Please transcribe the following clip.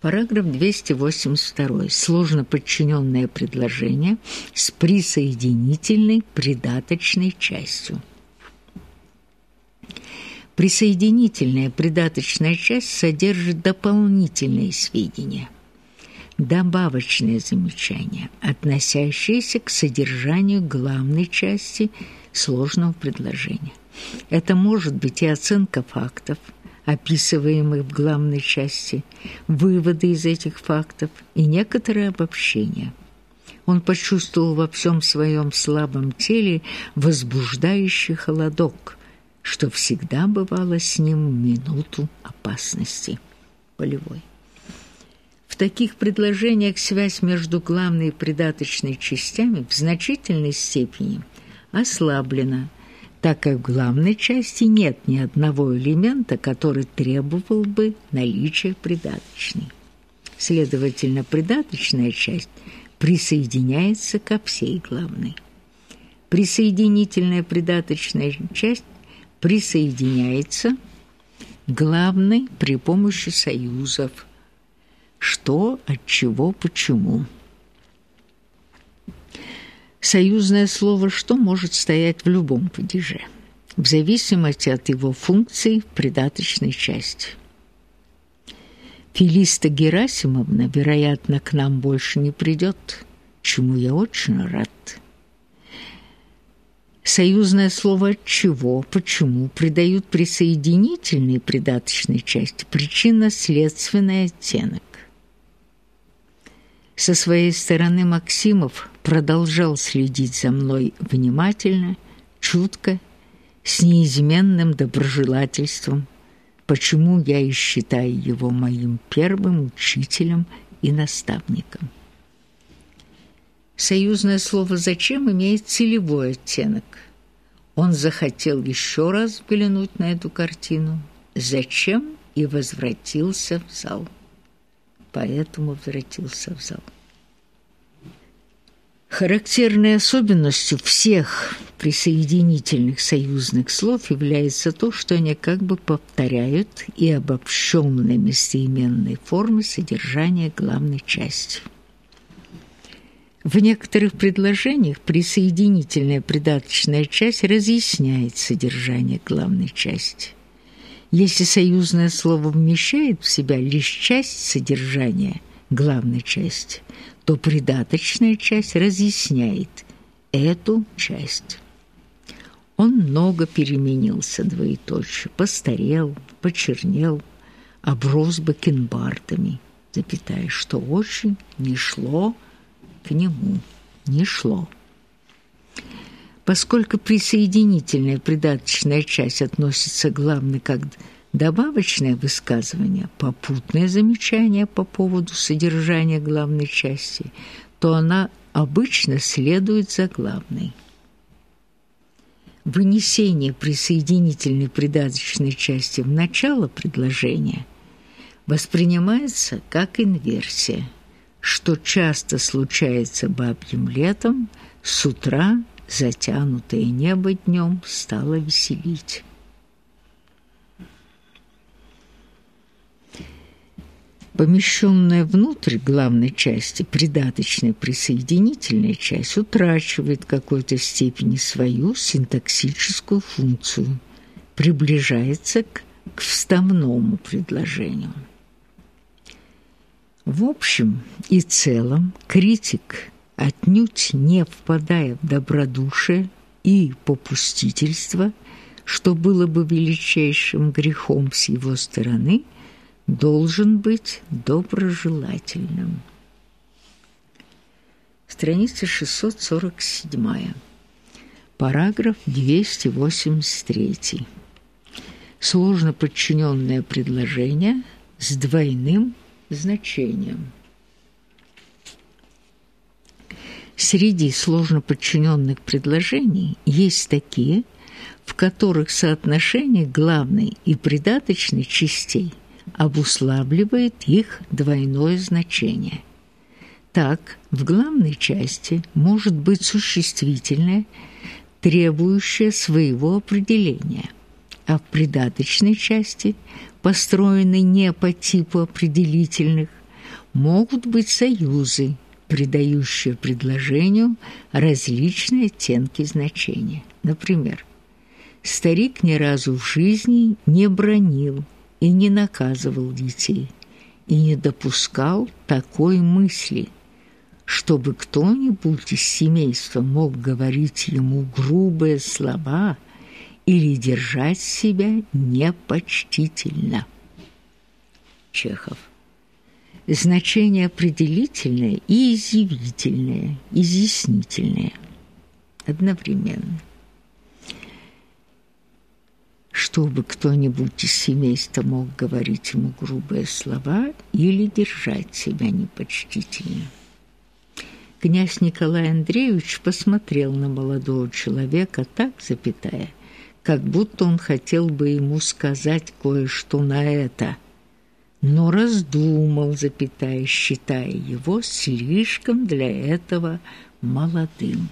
Параграф 282. Сложно подчиненное предложение с присоединительной придаточной частью. Присоединительная придаточная часть содержит дополнительные сведения, добавочные замечания, относящиеся к содержанию главной части сложного предложения. Это может быть и оценка фактов – описываемых в главной части, выводы из этих фактов и некоторые обобщения. Он почувствовал во всем своем слабом теле возбуждающий холодок, что всегда бывало с ним минуту опасности. Полевой. В таких предложениях связь между главной и придаточной частями в значительной степени ослаблена так как в главной части нет ни одного элемента, который требовал бы наличия придаточной. Следовательно, придаточная часть присоединяется ко всей главной. Присоединительная придаточная часть присоединяется к главной при помощи союзов. Что, от чего, почему – Союзное слово «что» может стоять в любом падеже, в зависимости от его функций в придаточной части. Филиста Герасимовна, вероятно, к нам больше не придет, чему я очень рад. Союзное слово «от чего», «почему» придают присоединительной придаточной части причинно-следственный оттенок. Со своей стороны Максимов продолжал следить за мной внимательно, чутко, с неизменным доброжелательством, почему я и считаю его моим первым учителем и наставником. Союзное слово «зачем» имеет целевой оттенок. Он захотел еще раз взглянуть на эту картину. Зачем? И возвратился в зал поэтому возвратился в зал. Характерной особенностью всех присоединительных союзных слов является то, что они как бы повторяют и обобщенные местоименные формы содержания главной части. В некоторых предложениях присоединительная придаточная часть разъясняет содержание главной части. Если союзное слово вмещает в себя лишь часть содержания главной части, то придаточная часть разъясняет эту часть. Он много переменился, двоеточие, постарел, почернел, оброс бакенбардами, запятая, что очень не шло к нему, не шло. Поскольку присоединительная придаточная часть относится главное как добавочное высказывание, попутное замечание по поводу содержания главной части, то она обычно следует за главной. Вынесение присоединительной придаточной части в начало предложения воспринимается как инверсия, что часто случается бабьим летом с утра затянутое небо днем стало веселить. Помещенная внутрь главной части придаточная присоединительная часть утрачивает в какой-то степени свою синтаксическую функцию, приближается к, к вставному предложению. В общем и целом критик – отнюдь не впадая в добродушие и попустительство, что было бы величайшим грехом с его стороны, должен быть доброжелательным. Страница 647. Параграф 283. Сложно подчиненное предложение с двойным значением. Среди сложно подчиненных предложений есть такие, в которых соотношение главной и придаточной частей обуславливает их двойное значение. Так, в главной части может быть существительное, требующее своего определения, а в придаточной части, построенной не по типу определительных, могут быть союзы, придающие предложению различные оттенки значения. Например, старик ни разу в жизни не бронил и не наказывал детей и не допускал такой мысли, чтобы кто-нибудь из семейства мог говорить ему грубые слова или держать себя непочтительно. Чехов значение определительное и изъявительное, изъяснительное одновременно. Чтобы кто-нибудь из семейства мог говорить ему грубые слова или держать себя непочтительно. Князь Николай Андреевич посмотрел на молодого человека так, запятая, как будто он хотел бы ему сказать кое-что на это – но раздумал, запятая, считая его слишком для этого молодым.